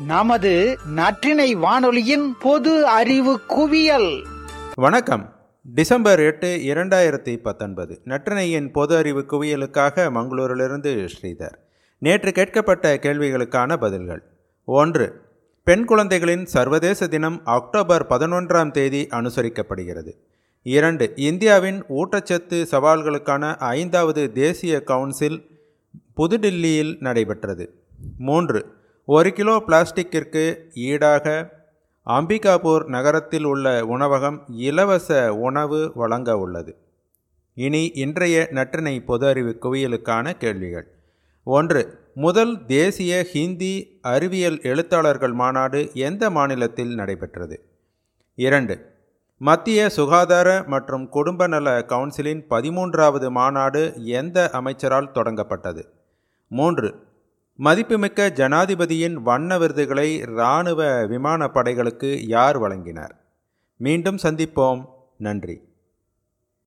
நமது நற்றினை வானொலியின் பொது அறிவு குவியல். வணக்கம். டிசம்பர் எட்டு இரண்டாயிரத்தி பத்தொன்பது. நற்றினையின் பொது அறிவு குவியலுக்காக மங்களூரிலிருந்து ஸ்ரீதர். நேற்று கேட்கப்பட்ட கேள்விகளுக்கான பதில்கள். ஒன்று பெண் குழந்தைகளின் சர்வதேச தினம் அக்டோபர் பதினொன்றாம் தேதி அனுசரிக்கப்படுகிறது. இரண்டு இந்தியாவின் ஊட்டச்சத்து சவால்களுக்கான ஐந்தாவது தேசிய கவுன்சில் புதுடில்லியில் நடைபெற்றது. மூன்று ஒரு கிலோ பிளாஸ்டிக்கிற்கு ஈடாக அம்பிகாபூர் நகரத்தில் உள்ள உணவகம் இலவச உணவு வழங்க உள்ளது. இனி இன்றைய நற்றினை பொது அறிவு குவியலுக்கான கேள்விகள். ஒன்று முதல் தேசிய ஹிந்தி அறிவியல் எழுத்தாளர்கள் மாநாடு எந்த மாநிலத்தில் நடைபெற்றது? இரண்டு மத்திய சுகாதார மற்றும் குடும்ப நல கவுன்சிலின் பதிமூன்றாவது மாநாடு எந்த அமைச்சரால் தொடங்கப்பட்டது? மூன்று மதிப்புமிக்க ஜனாதிபதியின் வண்ண விருதுகளை இராணுவ விமானப்படைகளுக்கு யார் வழங்கினார்? மீண்டும் சந்திப்போம். நன்றி.